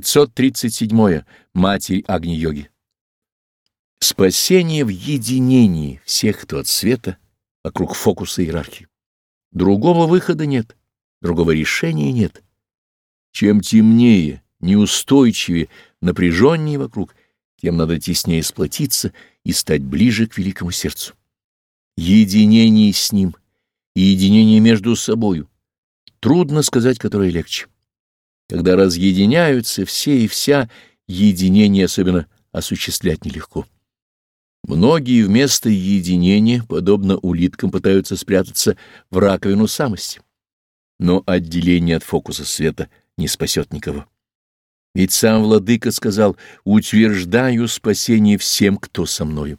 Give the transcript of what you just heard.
537. Матерь Агни-йоги. Спасение в единении всех, кто от света, вокруг фокуса иерархии. Другого выхода нет, другого решения нет. Чем темнее, неустойчивее, напряженнее вокруг, тем надо теснее сплотиться и стать ближе к великому сердцу. Единение с ним и единение между собою. Трудно сказать, которое легче. Когда разъединяются все и вся, единение особенно осуществлять нелегко. Многие вместо единения, подобно улиткам, пытаются спрятаться в раковину самости. Но отделение от фокуса света не спасет никого. Ведь сам Владыка сказал «Утверждаю спасение всем, кто со мною».